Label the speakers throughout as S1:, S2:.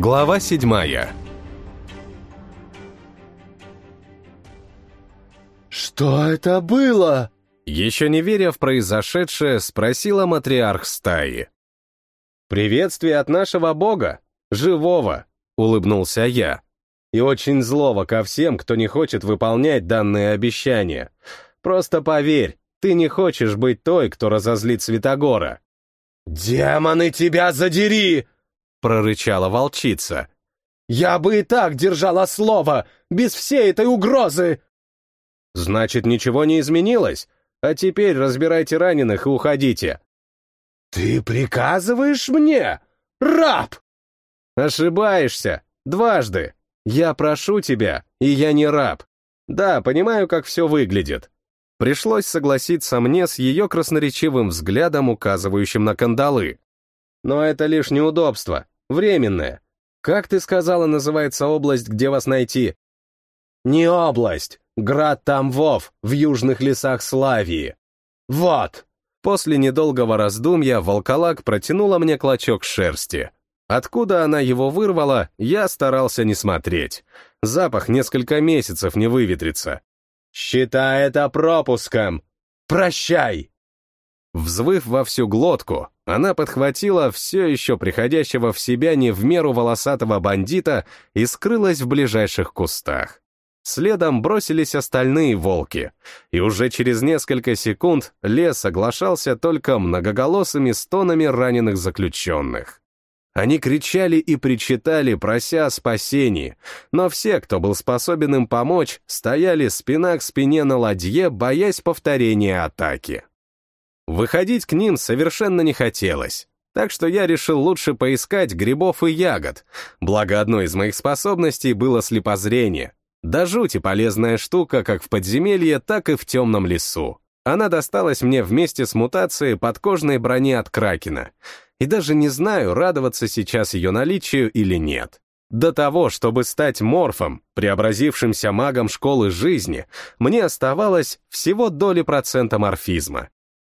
S1: Глава седьмая
S2: «Что это было?»
S1: Еще не веря в произошедшее, спросила матриарх стаи. «Приветствие от нашего бога, живого», — улыбнулся я. «И очень злого ко всем, кто не хочет выполнять данные обещания. Просто поверь, ты не хочешь быть той, кто разозлит Святогора».
S2: «Демоны тебя задери!» — прорычала волчица. «Я бы и так держала слово, без всей этой угрозы!»
S1: «Значит, ничего не изменилось? А теперь разбирайте раненых и уходите».
S2: «Ты приказываешь мне, раб?»
S1: «Ошибаешься. Дважды. Я прошу тебя, и я не раб. Да, понимаю, как все выглядит. Пришлось согласиться мне с ее красноречивым взглядом, указывающим на кандалы. Но это лишь неудобство, временное. Как ты сказала, называется область, где вас найти?
S2: Не область, град Тамвов в южных лесах Славии. Вот.
S1: После недолгого раздумья волколак протянула мне клочок шерсти. Откуда она его вырвала, я старался не смотреть. Запах несколько месяцев не выветрится.
S2: «Считай это пропуском! Прощай!»
S1: Взвыв во всю глотку, она подхватила все еще приходящего в себя не в меру волосатого бандита и скрылась в ближайших кустах. Следом бросились остальные волки, и уже через несколько секунд лес оглашался только многоголосыми стонами раненых заключенных. Они кричали и причитали, прося о спасении, но все, кто был способен им помочь, стояли спина к спине на ладье, боясь повторения атаки. Выходить к ним совершенно не хотелось, так что я решил лучше поискать грибов и ягод, благо одной из моих способностей было слепозрение. Да жути полезная штука как в подземелье, так и в темном лесу. Она досталась мне вместе с мутацией подкожной брони от Кракена — и даже не знаю, радоваться сейчас ее наличию или нет. До того, чтобы стать морфом, преобразившимся магом школы жизни, мне оставалось всего доли процента морфизма.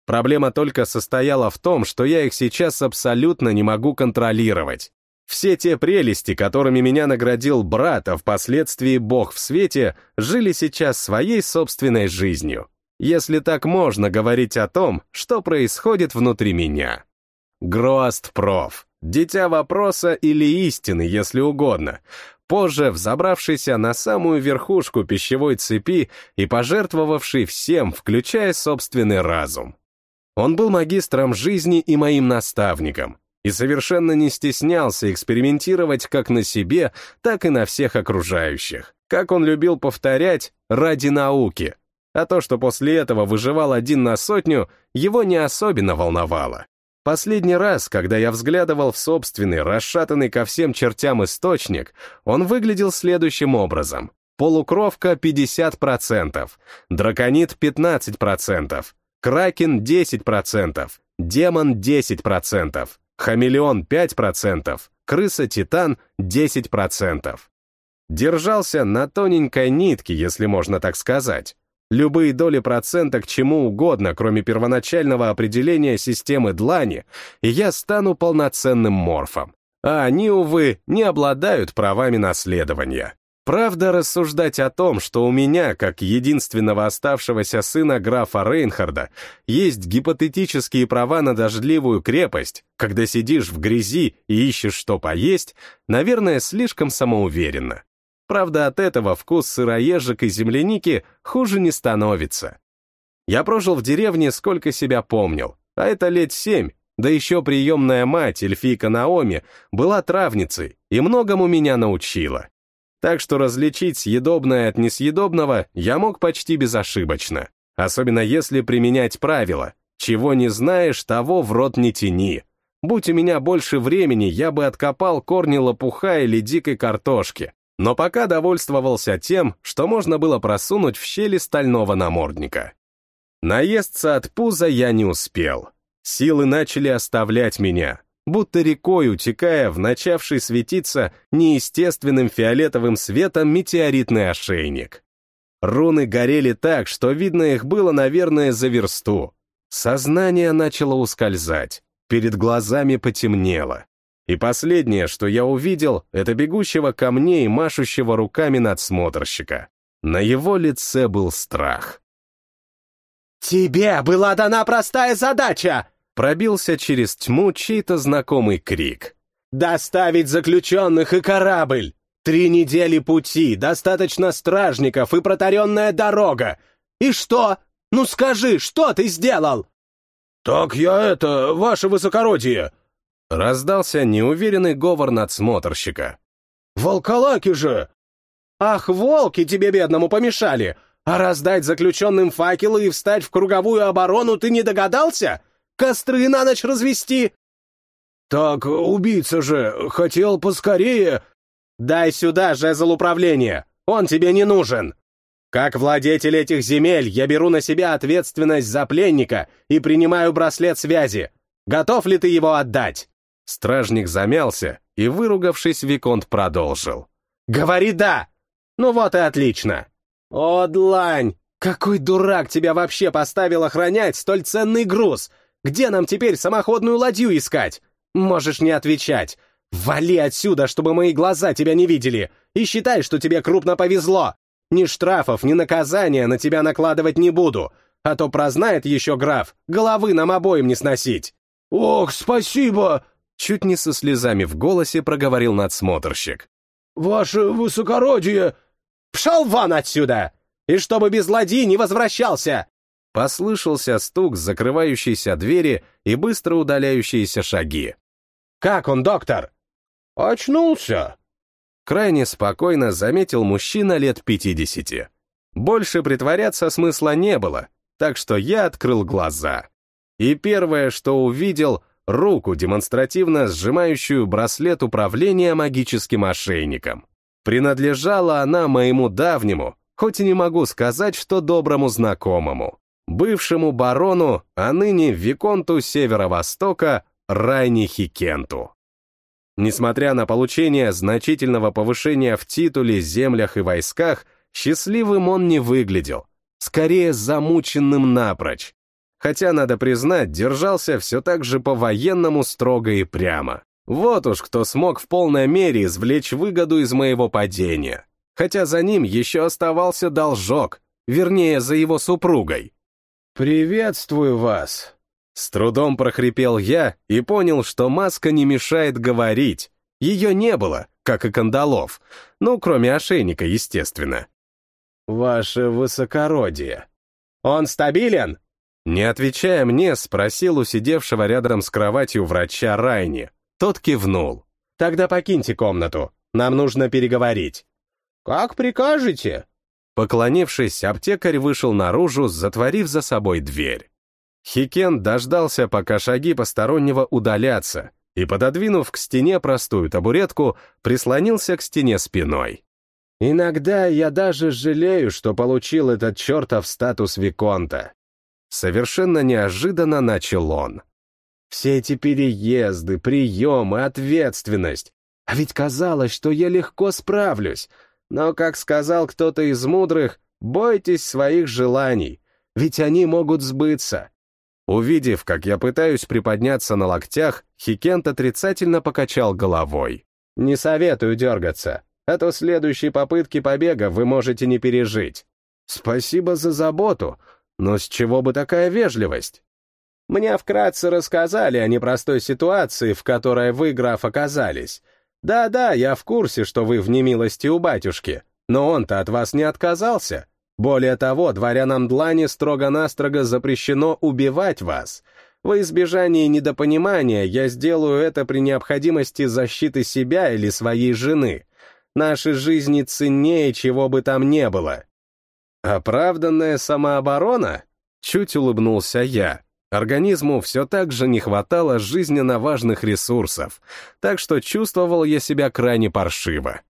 S1: Проблема только состояла в том, что я их сейчас абсолютно не могу контролировать. Все те прелести, которыми меня наградил брат, а впоследствии бог в свете, жили сейчас своей собственной жизнью. Если так можно говорить о том, что происходит внутри меня. Гроаст Проф. Дитя вопроса или истины, если угодно. Позже взобравшийся на самую верхушку пищевой цепи и пожертвовавший всем, включая собственный разум. Он был магистром жизни и моим наставником, и совершенно не стеснялся экспериментировать как на себе, так и на всех окружающих. Как он любил повторять, ради науки. А то, что после этого выживал один на сотню, его не особенно волновало. Последний раз, когда я взглядывал в собственный, расшатанный ко всем чертям источник, он выглядел следующим образом. Полукровка 50%, драконит 15%, кракен 10%, демон 10%, хамелеон 5%, крыса-титан 10%. Держался на тоненькой нитке, если можно так сказать. Любые доли процента к чему угодно, кроме первоначального определения системы длани, и я стану полноценным морфом. А они, увы, не обладают правами наследования. Правда, рассуждать о том, что у меня, как единственного оставшегося сына графа Рейнхарда, есть гипотетические права на дождливую крепость, когда сидишь в грязи и ищешь что поесть, наверное, слишком самоуверенно. Правда, от этого вкус сыроежек и земляники хуже не становится. Я прожил в деревне сколько себя помнил, а это лет семь, да еще приемная мать, эльфийка Наоми, была травницей и многому меня научила. Так что различить съедобное от несъедобного я мог почти безошибочно, особенно если применять правила «чего не знаешь, того в рот не тяни». Будь у меня больше времени, я бы откопал корни лопуха или дикой картошки, но пока довольствовался тем, что можно было просунуть в щели стального намордника. Наесться от пуза я не успел. Силы начали оставлять меня, будто рекой утекая в начавший светиться неестественным фиолетовым светом метеоритный ошейник. Руны горели так, что видно их было, наверное, за версту. Сознание начало ускользать, перед глазами потемнело. И последнее, что я увидел, это бегущего ко мне и машущего руками надсмотрщика. На его лице был страх.
S2: «Тебе была дана простая задача!»
S1: Пробился через тьму чей-то знакомый крик.
S2: «Доставить заключенных и корабль! Три недели пути, достаточно стражников и протаренная дорога! И что? Ну скажи, что ты сделал?» «Так я это, ваше высокородие!»
S1: Раздался неуверенный говор надсмотрщика.
S2: «Волколаки же!» «Ах, волки тебе, бедному, помешали! А раздать заключенным факелы и встать в круговую оборону ты не догадался? Костры на ночь развести?» «Так убийца же хотел поскорее...» «Дай сюда жезл управления, он тебе не нужен!» Как владетель этих земель я беру на себя ответственность за пленника и принимаю браслет связи. Готов ли ты его отдать?»
S1: Стражник замялся и, выругавшись, Виконт продолжил.
S2: «Говори «да». Ну вот и отлично. О, длань, какой дурак тебя вообще поставил охранять столь ценный груз? Где нам теперь самоходную ладью искать? Можешь не отвечать. Вали отсюда, чтобы мои глаза тебя не видели, и считай, что тебе крупно повезло. Ни штрафов, ни наказания на тебя накладывать не буду, а то прознает еще граф, головы нам обоим не сносить». «Ох, спасибо!»
S1: Чуть не со слезами в голосе проговорил надсмотрщик.
S2: «Ваше высокородие!» «Пшел вон отсюда! И чтобы без ладьи не возвращался!»
S1: Послышался стук закрывающейся двери и быстро удаляющиеся шаги.
S2: «Как он, доктор?» «Очнулся!»
S1: Крайне спокойно заметил мужчина лет пятидесяти. Больше притворяться смысла не было, так что я открыл глаза. И первое, что увидел, руку, демонстративно сжимающую браслет управления магическим ошейником. Принадлежала она моему давнему, хоть и не могу сказать, что доброму знакомому, бывшему барону, а ныне Виконту Северо-Востока Райни Хикенту. Несмотря на получение значительного повышения в титуле, землях и войсках, счастливым он не выглядел, скорее замученным напрочь. Хотя, надо признать, держался все так же по-военному строго и прямо. Вот уж кто смог в полной мере извлечь выгоду из моего падения. Хотя за ним еще оставался должок, вернее, за его супругой.
S2: «Приветствую вас»,
S1: с трудом прохрипел я и понял, что маска не мешает говорить. Ее не было, как и кандалов. Ну, кроме ошейника, естественно.
S2: «Ваше высокородие». «Он стабилен?»
S1: Не отвечая мне, спросил у сидевшего рядом с кроватью врача Райни. Тот кивнул.
S2: «Тогда покиньте комнату. Нам нужно переговорить». «Как прикажете?»
S1: Поклонившись, аптекарь вышел наружу, затворив за собой дверь. Хикен дождался, пока шаги постороннего удалятся, и, пододвинув к стене простую табуретку, прислонился к стене спиной.
S2: «Иногда я даже жалею, что получил этот чертов статус Виконта».
S1: Совершенно неожиданно начал он.
S2: «Все эти переезды, приемы, ответственность. А ведь казалось, что я легко справлюсь. Но, как сказал кто-то из мудрых, бойтесь своих желаний, ведь они могут сбыться.
S1: Увидев, как я пытаюсь приподняться на локтях, Хикент отрицательно покачал головой.
S2: «Не советую дергаться, а то следующей попытки побега вы можете не пережить.
S1: Спасибо за заботу, но с чего бы такая вежливость?»
S2: Мне вкратце рассказали о непростой ситуации, в которой вы, граф, оказались. Да-да, я в курсе, что вы в немилости у батюшки, но он-то от вас не отказался. Более того, дворянам Длани строго-настрого запрещено убивать вас. Во избежание недопонимания я сделаю это при необходимости защиты себя или своей жены. Наши жизни ценнее чего бы там не было. Оправданная самооборона?
S1: Чуть улыбнулся я. Организму все так же не хватало жизненно важных ресурсов, так что чувствовал я себя крайне паршиво.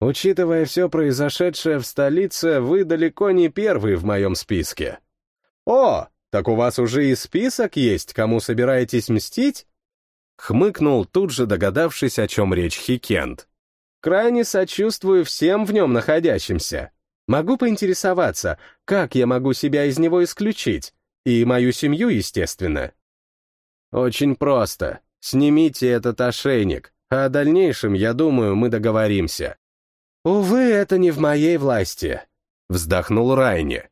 S2: Учитывая все произошедшее в столице, вы далеко не первый в моем списке. О, так у вас уже и список есть, кому собираетесь мстить?
S1: Хмыкнул, тут же догадавшись, о чем речь Хикент.
S2: Крайне сочувствую всем в нем находящимся. Могу поинтересоваться, как я могу себя из него исключить? И мою семью, естественно. Очень просто. Снимите этот ошейник, а о дальнейшем, я думаю, мы договоримся. Увы, это не в моей власти, вздохнул Райни.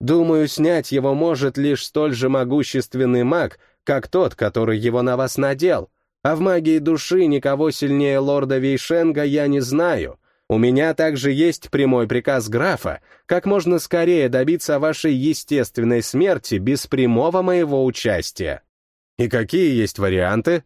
S2: Думаю, снять его может лишь столь же могущественный маг, как тот, который его на вас надел. А в магии души никого сильнее лорда Вейшенга я не знаю. У меня также есть прямой приказ графа, как можно скорее добиться вашей естественной смерти без прямого моего участия. И какие есть варианты?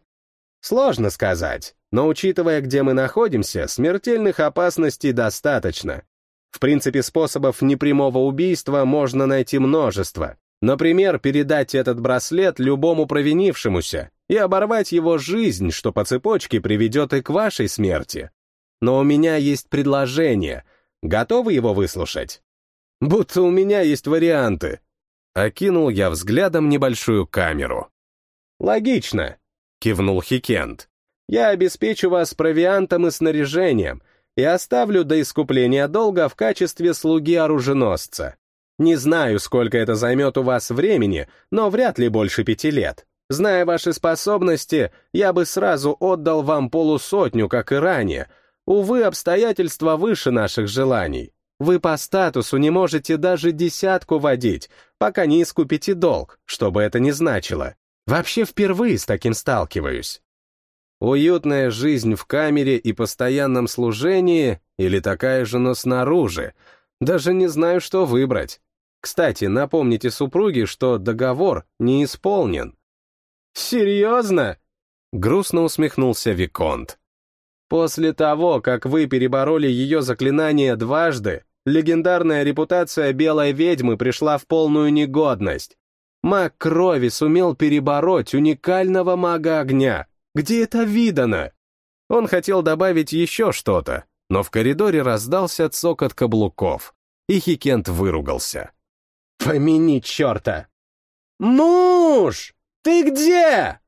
S2: Сложно сказать, но учитывая, где мы находимся, смертельных опасностей достаточно. В принципе, способов непрямого убийства можно найти множество. Например, передать этот браслет любому провинившемуся и оборвать его жизнь, что по цепочке приведет и к вашей смерти. Но у меня есть предложение. Готовы его выслушать? Будто у меня есть варианты. Окинул я взглядом небольшую камеру. Логично, кивнул Хикент. Я обеспечу вас провиантом и снаряжением и оставлю до искупления долга в качестве слуги-оруженосца. Не знаю, сколько это займет у вас времени, но вряд ли больше пяти лет. Зная ваши способности, я бы сразу отдал вам полусотню, как и ранее. Увы, обстоятельства выше наших желаний. Вы по статусу не можете даже десятку водить, пока не искупите долг, что бы это ни значило. Вообще впервые с таким сталкиваюсь. Уютная жизнь в камере и постоянном служении или такая же, но снаружи. Даже не знаю, что выбрать. Кстати, напомните супруге, что договор не исполнен. «Серьезно?» — грустно усмехнулся Виконт. «После того, как вы перебороли ее заклинание дважды, легендарная репутация белой ведьмы пришла в полную негодность. Маг крови сумел перебороть уникального мага огня. Где это видано?» Он хотел добавить еще что-то, но в коридоре раздался цокот каблуков, и Хикент выругался. «Помяни черта!» «Муж! Ты где?»